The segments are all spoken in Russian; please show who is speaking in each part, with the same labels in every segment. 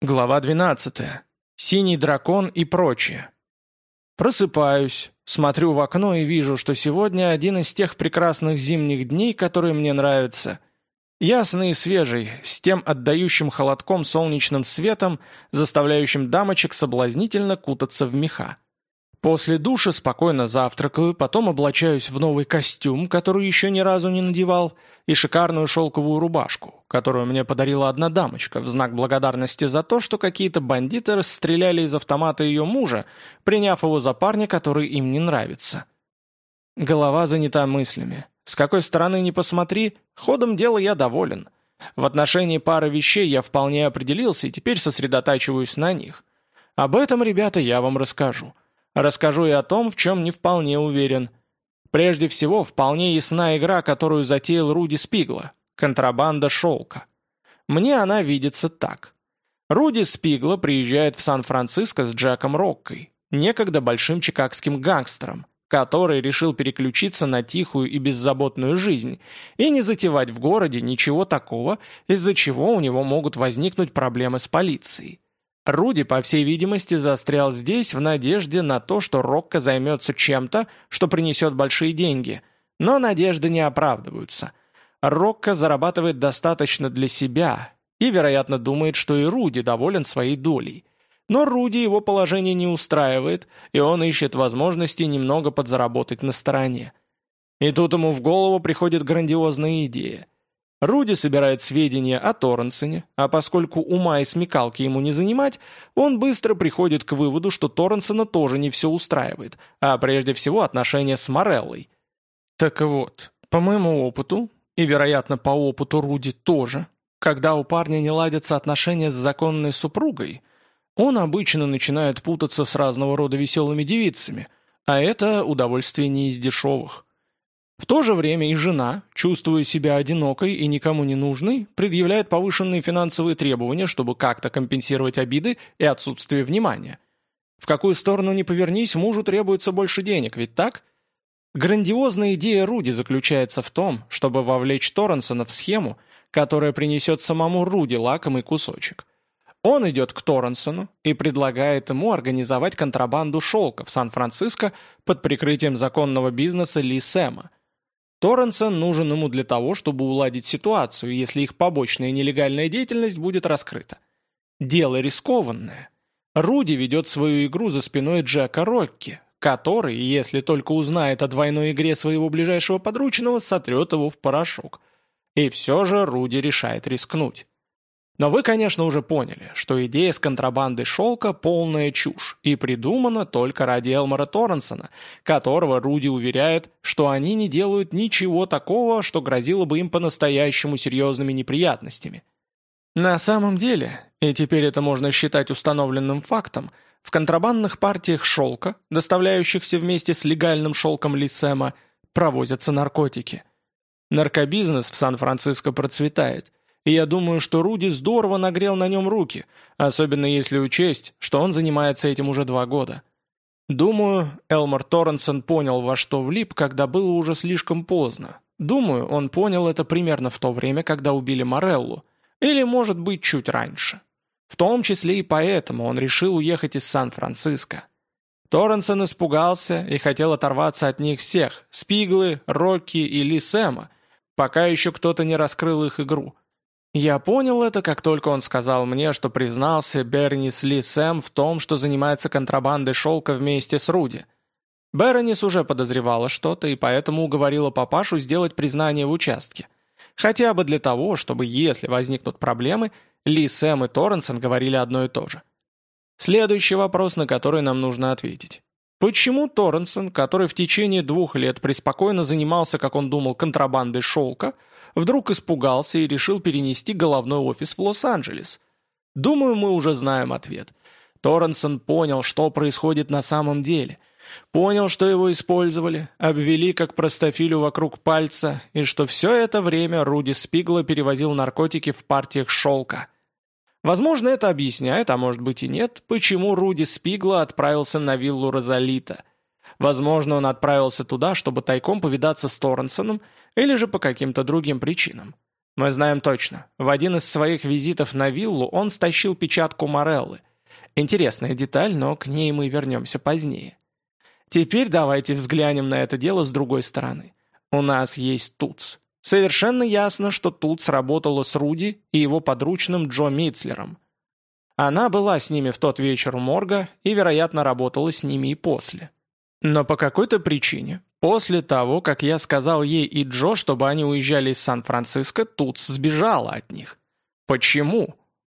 Speaker 1: Глава 12. Синий дракон и прочее. Просыпаюсь, смотрю в окно и вижу, что сегодня один из тех прекрасных зимних дней, которые мне нравятся. Ясный и свежий, с тем отдающим холодком солнечным светом, заставляющим дамочек соблазнительно кутаться в меха. После душа спокойно завтракаю, потом облачаюсь в новый костюм, который еще ни разу не надевал, и шикарную шелковую рубашку, которую мне подарила одна дамочка в знак благодарности за то, что какие-то бандиты расстреляли из автомата ее мужа, приняв его за парня, который им не нравится. Голова занята мыслями. С какой стороны ни посмотри, ходом дела я доволен. В отношении пары вещей я вполне определился и теперь сосредотачиваюсь на них. Об этом, ребята, я вам расскажу. Расскажу и о том, в чем не вполне уверен. Прежде всего, вполне ясна игра, которую затеял Руди Спигла – контрабанда шелка. Мне она видится так. Руди Спигла приезжает в Сан-Франциско с Джеком Роккой, некогда большим чикагским гангстером, который решил переключиться на тихую и беззаботную жизнь и не затевать в городе ничего такого, из-за чего у него могут возникнуть проблемы с полицией. Руди, по всей видимости, застрял здесь в надежде на то, что Рокко займется чем-то, что принесет большие деньги. Но надежды не оправдываются. Рокко зарабатывает достаточно для себя и, вероятно, думает, что и Руди доволен своей долей. Но Руди его положение не устраивает, и он ищет возможности немного подзаработать на стороне. И тут ему в голову приходит грандиозная идея – Руди собирает сведения о Торренсоне, а поскольку ума и смекалки ему не занимать, он быстро приходит к выводу, что Торренсона тоже не все устраивает, а прежде всего отношения с Мореллой. Так вот, по моему опыту, и, вероятно, по опыту Руди тоже, когда у парня не ладятся отношения с законной супругой, он обычно начинает путаться с разного рода веселыми девицами, а это удовольствие не из дешевых. В то же время и жена, чувствуя себя одинокой и никому не нужной, предъявляет повышенные финансовые требования, чтобы как-то компенсировать обиды и отсутствие внимания. В какую сторону ни повернись, мужу требуется больше денег, ведь так? Грандиозная идея Руди заключается в том, чтобы вовлечь Торренсона в схему, которая принесет самому Руди лакомый кусочек. Он идет к Торренсону и предлагает ему организовать контрабанду шелка в Сан-Франциско под прикрытием законного бизнеса Ли Сэма – Торренсон нужен ему для того, чтобы уладить ситуацию, если их побочная нелегальная деятельность будет раскрыта. Дело рискованное. Руди ведет свою игру за спиной Джека Рокки, который, если только узнает о двойной игре своего ближайшего подручного, сотрет его в порошок. И все же Руди решает рискнуть. Но вы, конечно, уже поняли, что идея с контрабандой шелка – полная чушь и придумана только ради Элмора Торренсона, которого Руди уверяет, что они не делают ничего такого, что грозило бы им по-настоящему серьезными неприятностями. На самом деле, и теперь это можно считать установленным фактом, в контрабандных партиях шелка, доставляющихся вместе с легальным шелком Лисема, провозятся наркотики. Наркобизнес в Сан-Франциско процветает – и я думаю, что Руди здорово нагрел на нем руки, особенно если учесть, что он занимается этим уже два года. Думаю, Элмор Торренсон понял, во что влип, когда было уже слишком поздно. Думаю, он понял это примерно в то время, когда убили Мореллу. Или, может быть, чуть раньше. В том числе и поэтому он решил уехать из Сан-Франциско. Торренсон испугался и хотел оторваться от них всех – Спиглы, Рокки и Ли Сэма, пока еще кто-то не раскрыл их игру – я понял это, как только он сказал мне, что признался Бернис Ли Сэм в том, что занимается контрабандой шелка вместе с Руди. Бернис уже подозревала что-то и поэтому уговорила папашу сделать признание в участке. Хотя бы для того, чтобы, если возникнут проблемы, Ли Сэм и Торренсон говорили одно и то же. Следующий вопрос, на который нам нужно ответить. Почему Торренсон, который в течение двух лет преспокойно занимался, как он думал, контрабандой шелка, вдруг испугался и решил перенести головной офис в Лос-Анджелес? Думаю, мы уже знаем ответ. Торренсон понял, что происходит на самом деле. Понял, что его использовали, обвели как простофилю вокруг пальца, и что все это время Руди Спигла перевозил наркотики в партиях шелка – Возможно, это объясняет, а может быть и нет, почему Руди Спигла отправился на виллу Розалита. Возможно, он отправился туда, чтобы тайком повидаться с Торренсоном или же по каким-то другим причинам. Мы знаем точно. В один из своих визитов на виллу он стащил печатку Мореллы. Интересная деталь, но к ней мы вернемся позднее. Теперь давайте взглянем на это дело с другой стороны. У нас есть Туц. Совершенно ясно, что Туц работала с Руди и его подручным Джо Митцлером. Она была с ними в тот вечер у морга и, вероятно, работала с ними и после. Но по какой-то причине, после того, как я сказал ей и Джо, чтобы они уезжали из Сан-Франциско, Туц сбежала от них. Почему?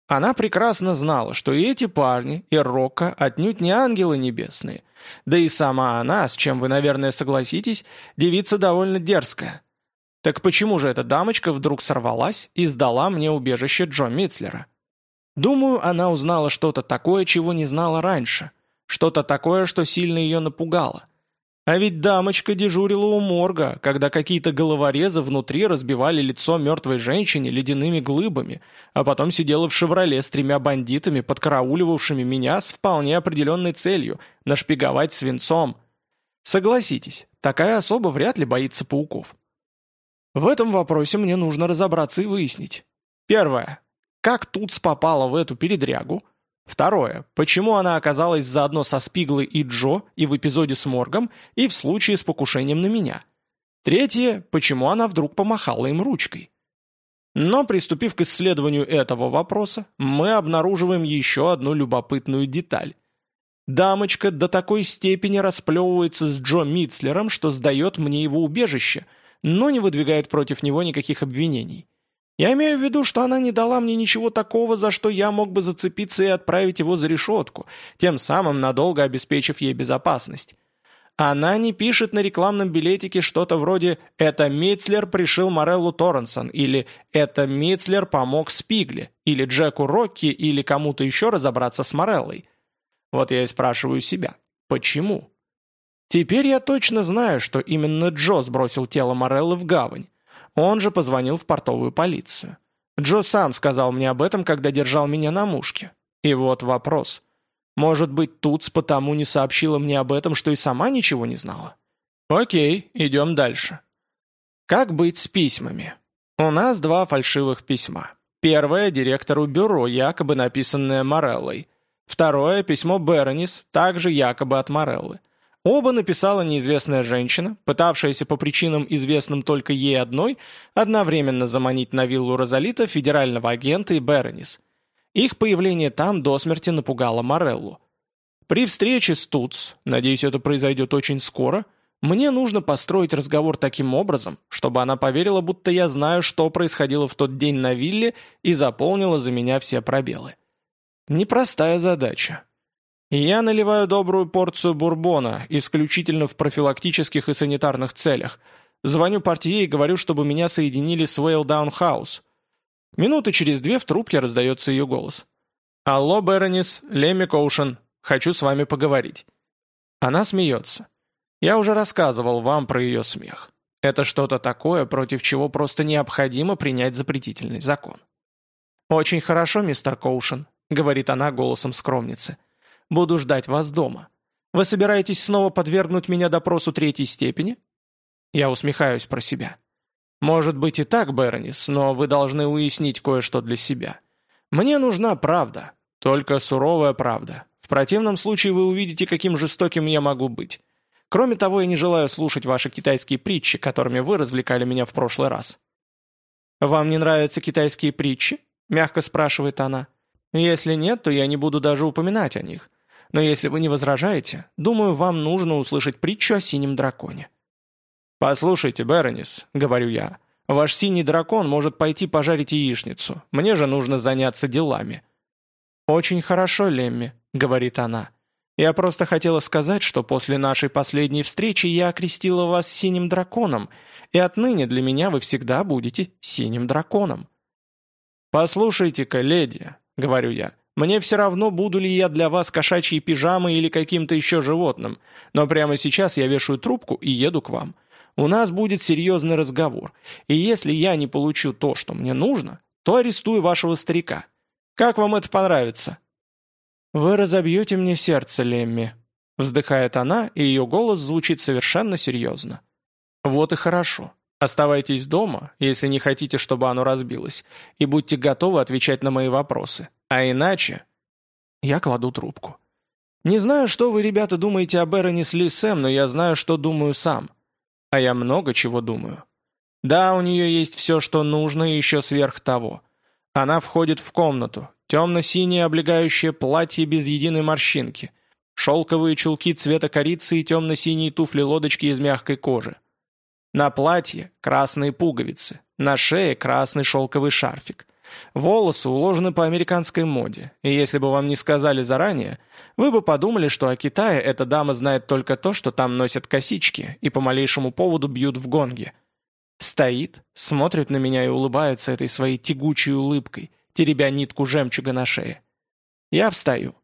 Speaker 1: Она прекрасно знала, что и эти парни, и Рокко отнюдь не ангелы небесные. Да и сама она, с чем вы, наверное, согласитесь, девица довольно дерзкая. Так почему же эта дамочка вдруг сорвалась и сдала мне убежище Джо Митцлера? Думаю, она узнала что-то такое, чего не знала раньше. Что-то такое, что сильно ее напугало. А ведь дамочка дежурила у морга, когда какие-то головорезы внутри разбивали лицо мертвой женщине ледяными глыбами, а потом сидела в «Шевроле» с тремя бандитами, подкарауливавшими меня с вполне определенной целью – нашпиговать свинцом. Согласитесь, такая особа вряд ли боится пауков. В этом вопросе мне нужно разобраться и выяснить. Первое. Как Туц попала в эту передрягу – Второе. Почему она оказалась заодно со Спиглой и Джо и в эпизоде с Моргом, и в случае с покушением на меня? Третье. Почему она вдруг помахала им ручкой? Но, приступив к исследованию этого вопроса, мы обнаруживаем еще одну любопытную деталь. Дамочка до такой степени расплевывается с Джо Митцлером, что сдает мне его убежище, но не выдвигает против него никаких обвинений. Я имею в виду, что она не дала мне ничего такого, за что я мог бы зацепиться и отправить его за решетку, тем самым надолго обеспечив ей безопасность. Она не пишет на рекламном билетике что-то вроде «Это Митцлер пришил Мореллу Торренсон» или «Это Митцлер помог Спигле» или Джеку Рокки или кому-то еще разобраться с Мореллой. Вот я и спрашиваю себя, почему? Теперь я точно знаю, что именно Джо сбросил тело Мореллы в гавань. Он же позвонил в портовую полицию. Джо сам сказал мне об этом, когда держал меня на мушке. И вот вопрос. Может быть, Туц потому не сообщила мне об этом, что и сама ничего не знала? Окей, идем дальше. Как быть с письмами? У нас два фальшивых письма. Первое – директору бюро, якобы написанное Мореллой. Второе – письмо Беронис, также якобы от Мореллы. Оба написала неизвестная женщина, пытавшаяся по причинам, известным только ей одной, одновременно заманить на виллу Розалита федерального агента и Беронис. Их появление там до смерти напугало Мореллу. При встрече с Туц, надеюсь, это произойдет очень скоро, мне нужно построить разговор таким образом, чтобы она поверила, будто я знаю, что происходило в тот день на вилле и заполнила за меня все пробелы. Непростая задача, я наливаю добрую порцию бурбона, исключительно в профилактических и санитарных целях. Звоню портье и говорю, чтобы меня соединили с Вейлдаун Хаус. Минуты через две в трубке раздается ее голос. «Алло, Беронис, Лемми Коушен, хочу с вами поговорить». Она смеется. Я уже рассказывал вам про ее смех. Это что-то такое, против чего просто необходимо принять запретительный закон. «Очень хорошо, мистер Коушен», — говорит она голосом скромницы. Буду ждать вас дома. Вы собираетесь снова подвергнуть меня допросу третьей степени?» Я усмехаюсь про себя. «Может быть и так, Беронис, но вы должны уяснить кое-что для себя. Мне нужна правда, только суровая правда. В противном случае вы увидите, каким жестоким я могу быть. Кроме того, я не желаю слушать ваши китайские притчи, которыми вы развлекали меня в прошлый раз». «Вам не нравятся китайские притчи?» – мягко спрашивает она. «Если нет, то я не буду даже упоминать о них. Но если вы не возражаете, думаю, вам нужно услышать притчу о синем драконе». «Послушайте, Беронис», — говорю я, — «ваш синий дракон может пойти пожарить яичницу. Мне же нужно заняться делами». «Очень хорошо, Лемми», — говорит она. «Я просто хотела сказать, что после нашей последней встречи я окрестила вас синим драконом, и отныне для меня вы всегда будете синим драконом». «Послушайте-ка, леди», — говорю я, мне все равно, буду ли я для вас кошачьей пижамой или каким-то еще животным, но прямо сейчас я вешаю трубку и еду к вам. У нас будет серьезный разговор, и если я не получу то, что мне нужно, то арестую вашего старика. Как вам это понравится?» «Вы разобьете мне сердце, Лемми», — вздыхает она, и ее голос звучит совершенно серьезно. «Вот и хорошо. Оставайтесь дома, если не хотите, чтобы оно разбилось, и будьте готовы отвечать на мои вопросы. А иначе...» Я кладу трубку. «Не знаю, что вы, ребята, думаете об Эроне с Ли Сэм, но я знаю, что думаю сам. А я много чего думаю. Да, у нее есть все, что нужно, и еще сверх того. Она входит в комнату. Темно-синее облегающее платье без единой морщинки. Шелковые чулки цвета корицы и темно-синие туфли-лодочки из мягкой кожи. На платье красные пуговицы, на шее красный шелковый шарфик. Волосы уложены по американской моде, и если бы вам не сказали заранее, вы бы подумали, что о Китае эта дама знает только то, что там носят косички и по малейшему поводу бьют в гонге. Стоит, смотрит на меня и улыбается этой своей тягучей улыбкой, теребя нитку жемчуга на шее. Я встаю.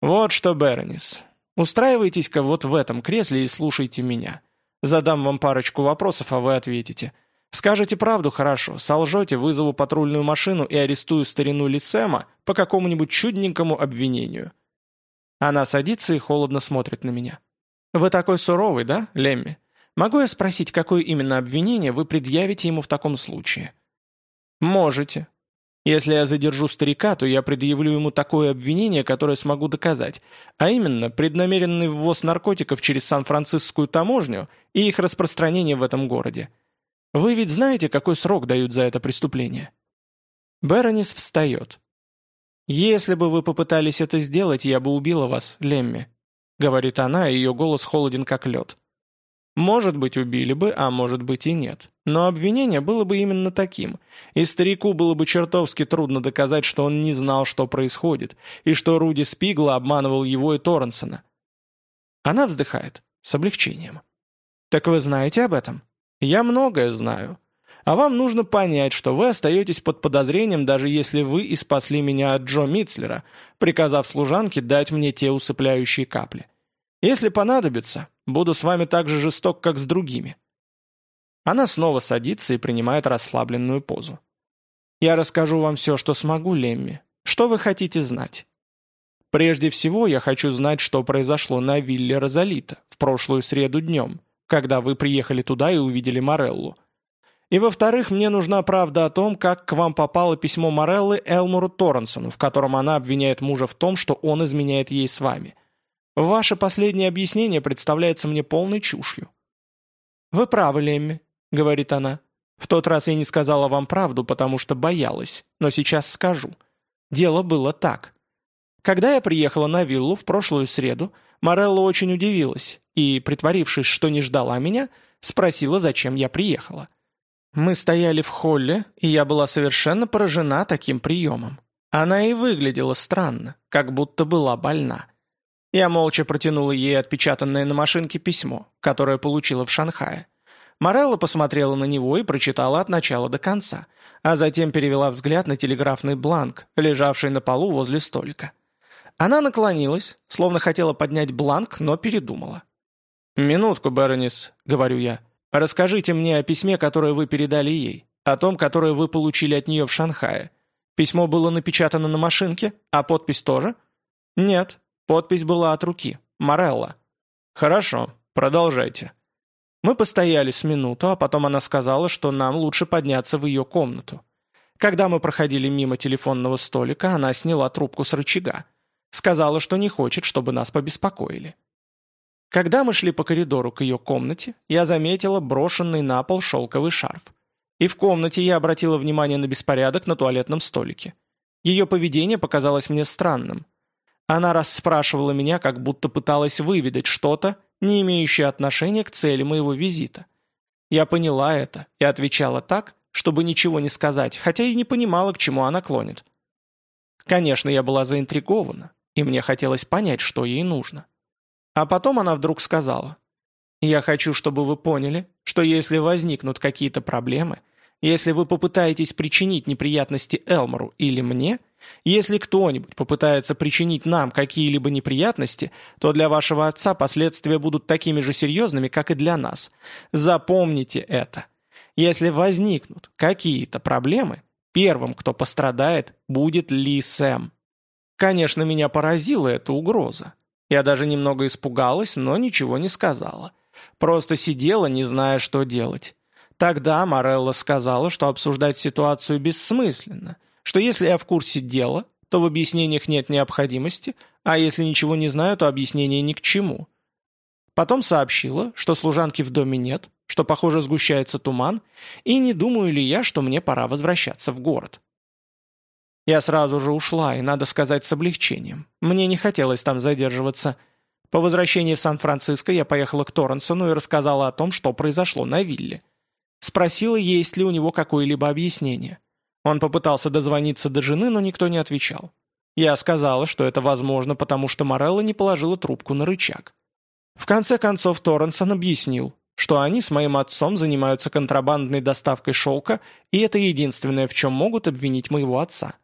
Speaker 1: Вот что, Беронис, устраивайтесь-ка вот в этом кресле и слушайте меня. Задам вам парочку вопросов, а вы ответите. Скажете правду хорошо, солжете, вызову патрульную машину и арестую старину Лисема по какому-нибудь чудненькому обвинению. Она садится и холодно смотрит на меня. «Вы такой суровый, да, Лемми? Могу я спросить, какое именно обвинение вы предъявите ему в таком случае?» «Можете. Если я задержу старика, то я предъявлю ему такое обвинение, которое смогу доказать, а именно преднамеренный ввоз наркотиков через Сан-Францискую таможню и их распространение в этом городе. Вы ведь знаете, какой срок дают за это преступление?» Беронис встает. «Если бы вы попытались это сделать, я бы убила вас, Лемми», — говорит она, и ее голос холоден, как лед. Может быть, убили бы, а может быть и нет. Но обвинение было бы именно таким, и старику было бы чертовски трудно доказать, что он не знал, что происходит, и что Руди Спигла обманывал его и Торренсона. Она вздыхает с облегчением. «Так вы знаете об этом?» «Я многое знаю. А вам нужно понять, что вы остаетесь под подозрением, даже если вы и спасли меня от Джо Митцлера, приказав служанке дать мне те усыпляющие капли. Если понадобится, буду с вами так же жесток, как с другими». Она снова садится и принимает расслабленную позу. «Я расскажу вам все, что смогу, Лемми. Что вы хотите знать?» «Прежде всего, я хочу знать, что произошло на вилле Розалита в прошлую среду днем, когда вы приехали туда и увидели Мореллу. И во-вторых, мне нужна правда о том, как к вам попало письмо Мореллы Элмору Торренсону, в котором она обвиняет мужа в том, что он изменяет ей с вами. Ваше последнее объяснение представляется мне полной чушью». «Вы правы, Лемми», — говорит она. «В тот раз я не сказала вам правду, потому что боялась, но сейчас скажу. Дело было так. Когда я приехала на виллу в прошлую среду, Морелла очень удивилась и, притворившись, что не ждала меня, спросила, зачем я приехала. Мы стояли в холле, и я была совершенно поражена таким приемом. Она и выглядела странно, как будто была больна. Я молча протянула ей отпечатанное на машинке письмо, которое получила в Шанхае. Морелла посмотрела на него и прочитала от начала до конца, а затем перевела взгляд на телеграфный бланк, лежавший на полу возле столика. Она наклонилась, словно хотела поднять бланк, но передумала. «Минутку, Беронис», — говорю я. «Расскажите мне о письме, которое вы передали ей, о том, которое вы получили от нее в Шанхае. Письмо было напечатано на машинке, а подпись тоже?» «Нет, Подпись была от руки. Морелла. «Хорошо, продолжайте». Мы постояли с минуту, а потом она сказала, что нам лучше подняться в ее комнату. Когда мы проходили мимо телефонного столика, она сняла трубку с рычага. Сказала, что не хочет, чтобы нас побеспокоили. Когда мы шли по коридору к ее комнате, я заметила брошенный на пол шелковый шарф. И в комнате я обратила внимание на беспорядок на туалетном столике. Ее поведение показалось мне странным – она расспрашивала меня, как будто пыталась выведать что-то, не имеющее отношения к цели моего визита. Я поняла это и отвечала так, чтобы ничего не сказать, хотя и не понимала, к чему она клонит. Конечно, я была заинтригована, и мне хотелось понять, что ей нужно. А потом она вдруг сказала, «Я хочу, чтобы вы поняли, что если возникнут какие-то проблемы, если вы попытаетесь причинить неприятности Элмору или мне, если кто-нибудь попытается причинить нам какие-либо неприятности, то для вашего отца последствия будут такими же серьезными, как и для нас. Запомните это. Если возникнут какие-то проблемы, первым, кто пострадает, будет Ли Сэм. Конечно, меня поразила эта угроза. Я даже немного испугалась, но ничего не сказала. Просто сидела, не зная, что делать. Тогда Морелла сказала, что обсуждать ситуацию бессмысленно, что если я в курсе дела, то в объяснениях нет необходимости, а если ничего не знаю, то объяснение ни к чему. Потом сообщила, что служанки в доме нет, что, похоже, сгущается туман, и не думаю ли я, что мне пора возвращаться в город. Я сразу же ушла, и, надо сказать, с облегчением. Мне не хотелось там задерживаться. По возвращении в Сан-Франциско я поехала к Торренсону и рассказала о том, что произошло на вилле. Спросила, есть ли у него какое-либо объяснение. Он попытался дозвониться до жены, но никто не отвечал. Я сказала, что это возможно, потому что Морелла не положила трубку на рычаг. В конце концов Торренсон объяснил, что они с моим отцом занимаются контрабандной доставкой шелка, и это единственное, в чем могут обвинить моего отца.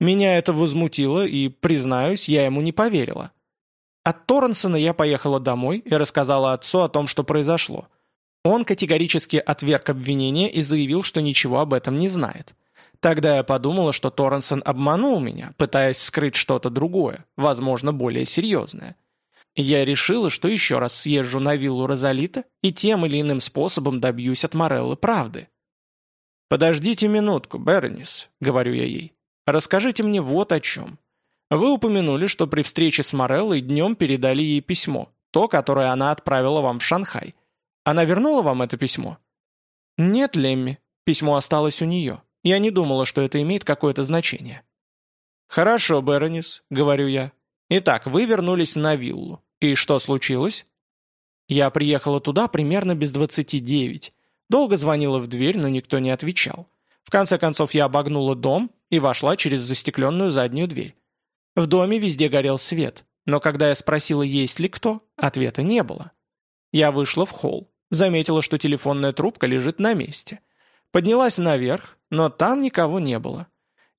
Speaker 1: Меня это возмутило, и, признаюсь, я ему не поверила. От Торренсона я поехала домой и рассказала отцу о том, что произошло. Он категорически отверг обвинение и заявил, что ничего об этом не знает. Тогда я подумала, что Торренсон обманул меня, пытаясь скрыть что-то другое, возможно, более серьезное. Я решила, что еще раз съезжу на виллу Розалита и тем или иным способом добьюсь от Мореллы правды. «Подождите минутку, Бернис», — говорю я ей. «Расскажите мне вот о чем. Вы упомянули, что при встрече с Мореллой днем передали ей письмо, то, которое она отправила вам в Шанхай. Она вернула вам это письмо?» «Нет, Лемми. Письмо осталось у нее. Я не думала, что это имеет какое-то значение». «Хорошо, Беронис», — говорю я. «Итак, вы вернулись на виллу. И что случилось?» Я приехала туда примерно без двадцати девять. Долго звонила в дверь, но никто не отвечал. В конце концов я обогнула дом и вошла через застекленную заднюю дверь. В доме везде горел свет, но когда я спросила, есть ли кто, ответа не было. Я вышла в холл, заметила, что телефонная трубка лежит на месте. Поднялась наверх, но там никого не было.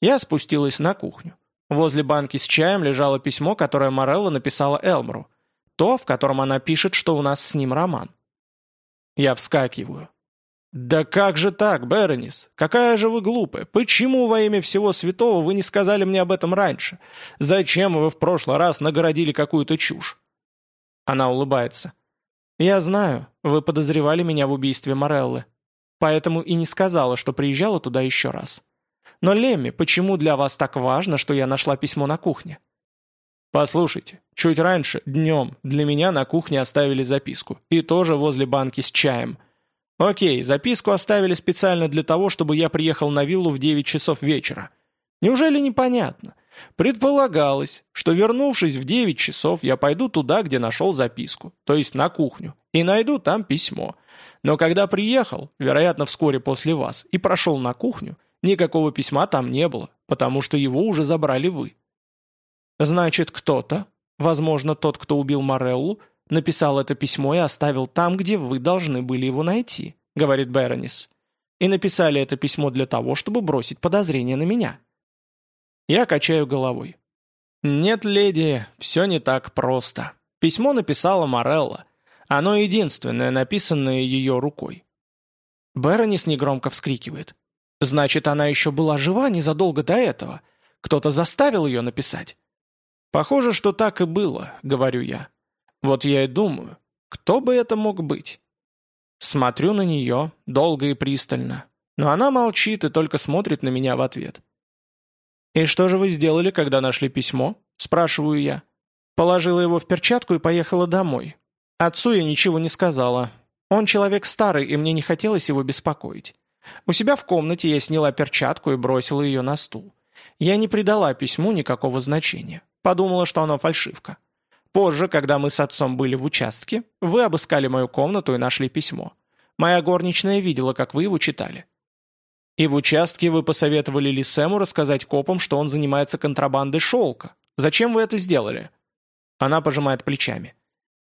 Speaker 1: Я спустилась на кухню. Возле банки с чаем лежало письмо, которое Морелла написала Элмру. То, в котором она пишет, что у нас с ним роман. Я вскакиваю. «Да как же так, Беронис? Какая же вы глупая! Почему во имя всего святого вы не сказали мне об этом раньше? Зачем вы в прошлый раз нагородили какую-то чушь?» Она улыбается. «Я знаю, вы подозревали меня в убийстве Мореллы поэтому и не сказала, что приезжала туда еще раз. Но, Лемми, почему для вас так важно, что я нашла письмо на кухне? Послушайте, чуть раньше, днем, для меня на кухне оставили записку. И тоже возле банки с чаем. Окей, записку оставили специально для того, чтобы я приехал на виллу в 9 часов вечера. Неужели непонятно? Предполагалось, что вернувшись в 9 часов, я пойду туда, где нашел записку, то есть на кухню, и найду там письмо. Но когда приехал, вероятно, вскоре после вас, и прошел на кухню, никакого письма там не было, потому что его уже забрали вы. Значит, кто-то, возможно, тот, кто убил Мореллу, написал это письмо и оставил там, где вы должны были его найти, говорит Беронис. И написали это письмо для того, чтобы бросить подозрение на меня. Я качаю головой. Нет, леди, все не так просто. Письмо написала Морелла. Оно единственное, написанное ее рукой. Беронис негромко вскрикивает. Значит, она еще была жива незадолго до этого. Кто-то заставил ее написать. Похоже, что так и было, говорю я. Вот я и думаю, кто бы это мог быть? Смотрю на нее, долго и пристально. Но она молчит и только смотрит на меня в ответ. «И что же вы сделали, когда нашли письмо?» – спрашиваю я. Положила его в перчатку и поехала домой. Отцу я ничего не сказала. Он человек старый, и мне не хотелось его беспокоить. У себя в комнате я сняла перчатку и бросила ее на стул. Я не придала письму никакого значения. Подумала, что оно фальшивка. Позже, когда мы с отцом были в участке, вы обыскали мою комнату и нашли письмо. Моя горничная видела, как вы его читали. И в участке вы посоветовали Ли Сэму рассказать копам, что он занимается контрабандой шелка. Зачем вы это сделали?» Она пожимает плечами.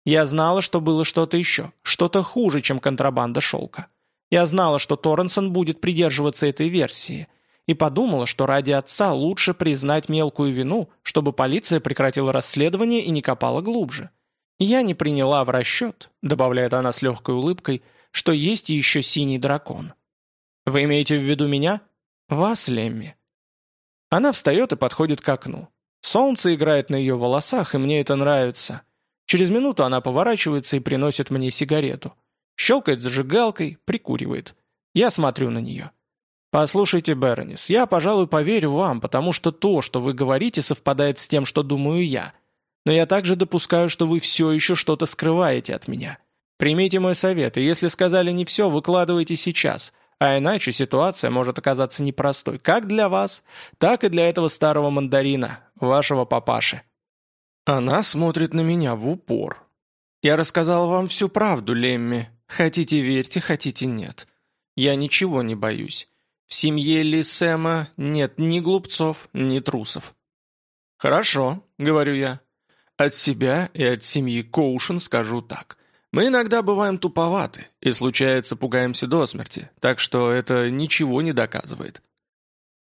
Speaker 1: Я знала, что было что-то еще, что-то хуже, чем контрабанда шелка. Я знала, что Торренсон будет придерживаться этой версии, и подумала, что ради отца лучше признать мелкую вину, чтобы полиция прекратила расследование и не копала глубже. Я не приняла в расчет, добавляет она с легкой улыбкой, что есть еще синий дракон. Вы имеете в виду меня? Вас, Лемми. Она встает и подходит к окну. Солнце играет на ее волосах, и мне это нравится. Через минуту она поворачивается и приносит мне сигарету. Щелкает зажигалкой, прикуривает. Я смотрю на нее. «Послушайте, Беронис, я, пожалуй, поверю вам, потому что то, что вы говорите, совпадает с тем, что думаю я. Но я также допускаю, что вы все еще что-то скрываете от меня. Примите мой совет, и если сказали не все, выкладывайте сейчас, а иначе ситуация может оказаться непростой как для вас, так и для этого старого мандарина, вашего папаши». Она смотрит на меня в упор. «Я рассказал вам всю правду, Лемми. Хотите верьте, хотите нет. Я ничего не боюсь. В семье Ли Сэма нет ни глупцов, ни трусов. «Хорошо», — говорю я. «От себя и от семьи Коушен скажу так. Мы иногда бываем туповаты и, случается, пугаемся до смерти, так что это ничего не доказывает».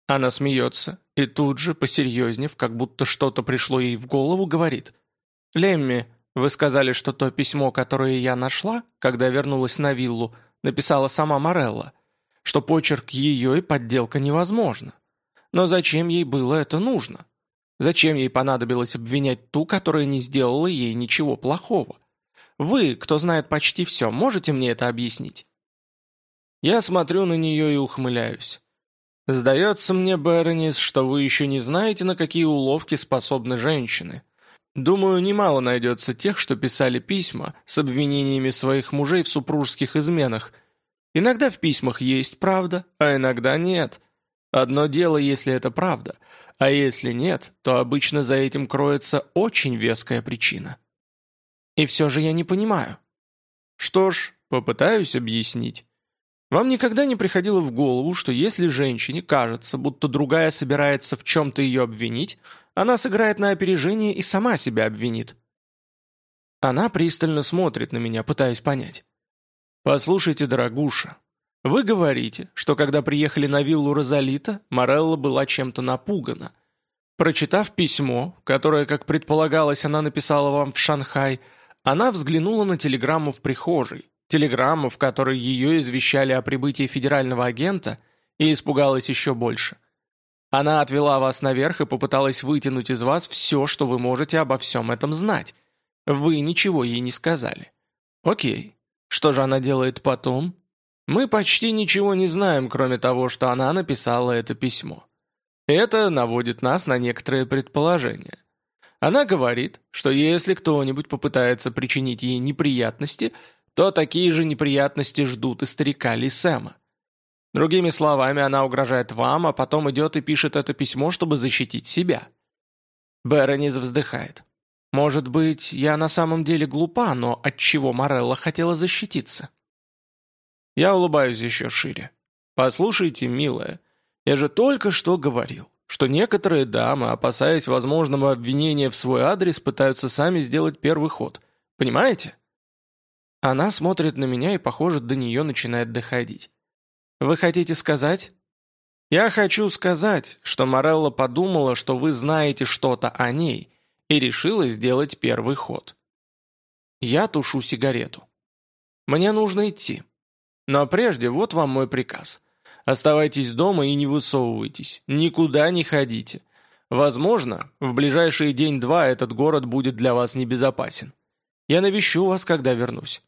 Speaker 1: Она смеется и тут же, посерьезнев, как будто что-то пришло ей в голову, говорит. «Лемми, вы сказали, что то письмо, которое я нашла, когда вернулась на виллу, написала сама Морелла что почерк ее и подделка невозможна. Но зачем ей было это нужно? Зачем ей понадобилось обвинять ту, которая не сделала ей ничего плохого? Вы, кто знает почти все, можете мне это объяснить? Я смотрю на нее и ухмыляюсь. Сдается мне, Беронис, что вы еще не знаете, на какие уловки способны женщины. Думаю, немало найдется тех, что писали письма с обвинениями своих мужей в супружеских изменах – Иногда в письмах есть правда, а иногда нет. Одно дело, если это правда, а если нет, то обычно за этим кроется очень веская причина. И все же я не понимаю. Что ж, попытаюсь объяснить. Вам никогда не приходило в голову, что если женщине кажется, будто другая собирается в чем-то ее обвинить, она сыграет на опережение и сама себя обвинит? Она пристально смотрит на меня, пытаясь понять. «Послушайте, дорогуша, вы говорите, что когда приехали на виллу Розалита, Морелла была чем-то напугана. Прочитав письмо, которое, как предполагалось, она написала вам в Шанхай, она взглянула на телеграмму в прихожей, телеграмму, в которой ее извещали о прибытии федерального агента, и испугалась еще больше. Она отвела вас наверх и попыталась вытянуть из вас все, что вы можете обо всем этом знать. Вы ничего ей не сказали. Окей, что же она делает потом? Мы почти ничего не знаем, кроме того, что она написала это письмо. Это наводит нас на некоторые предположения. Она говорит, что если кто-нибудь попытается причинить ей неприятности, то такие же неприятности ждут и старика Ли Сэма. Другими словами, она угрожает вам, а потом идет и пишет это письмо, чтобы защитить себя. Беронис вздыхает. Может быть, я на самом деле глупа, но от чего Морелла хотела защититься? Я улыбаюсь еще шире. Послушайте, милая, я же только что говорил, что некоторые дамы, опасаясь возможного обвинения в свой адрес, пытаются сами сделать первый ход. Понимаете? Она смотрит на меня и, похоже, до нее начинает доходить. Вы хотите сказать? Я хочу сказать, что Морелла подумала, что вы знаете что-то о ней – и решила сделать первый ход. Я тушу сигарету. Мне нужно идти. Но прежде вот вам мой приказ. Оставайтесь дома и не высовывайтесь, никуда не ходите. Возможно, в ближайшие день-два этот город будет для вас небезопасен. Я навещу вас, когда вернусь».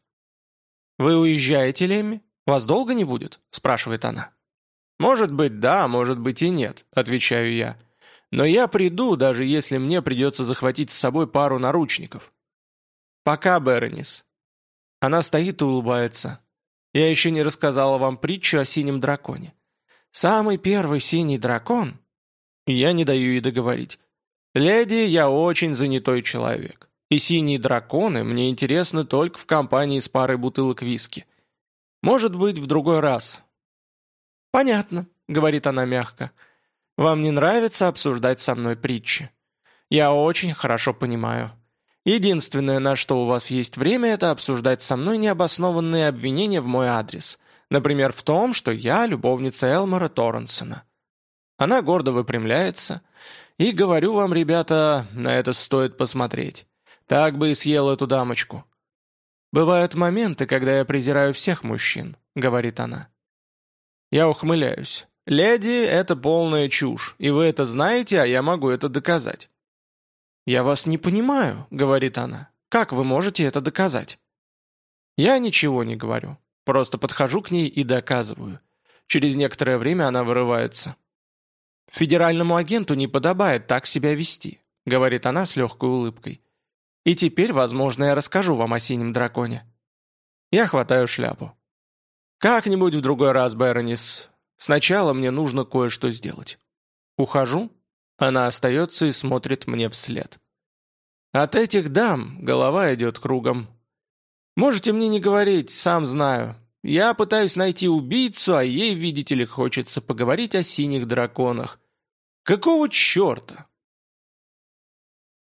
Speaker 1: «Вы уезжаете, Лемми? Вас долго не будет?» – спрашивает она. «Может быть, да, может быть и нет», – отвечаю я. Но я приду, даже если мне придется захватить с собой пару наручников. Пока, Беронис. Она стоит и улыбается. Я еще не рассказала вам притчу о синем драконе. Самый первый синий дракон... Я не даю ей договорить. Леди, я очень занятой человек. И синие драконы мне интересны только в компании с парой бутылок виски. Может быть, в другой раз. «Понятно», — говорит она мягко. Вам не нравится обсуждать со мной притчи. Я очень хорошо понимаю. Единственное, на что у вас есть время, это обсуждать со мной необоснованные обвинения в мой адрес. Например, в том, что я любовница Элмора Торренсона. Она гордо выпрямляется. И говорю вам, ребята, на это стоит посмотреть. Так бы и съел эту дамочку. «Бывают моменты, когда я презираю всех мужчин», — говорит она. Я ухмыляюсь. «Леди — это полная чушь, и вы это знаете, а я могу это доказать». «Я вас не понимаю», — говорит она. «Как вы можете это доказать?» Я ничего не говорю. Просто подхожу к ней и доказываю. Через некоторое время она вырывается. «Федеральному агенту не подобает так себя вести», — говорит она с легкой улыбкой. «И теперь, возможно, я расскажу вам о синем драконе». Я хватаю шляпу. «Как-нибудь в другой раз, Беронис. Сначала мне нужно кое-что сделать». Ухожу, она остается и смотрит мне вслед. От этих дам голова идет кругом. Можете мне не говорить, сам знаю. Я пытаюсь найти убийцу, а ей, видите ли, хочется поговорить о синих драконах. Какого черта?